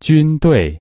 军队。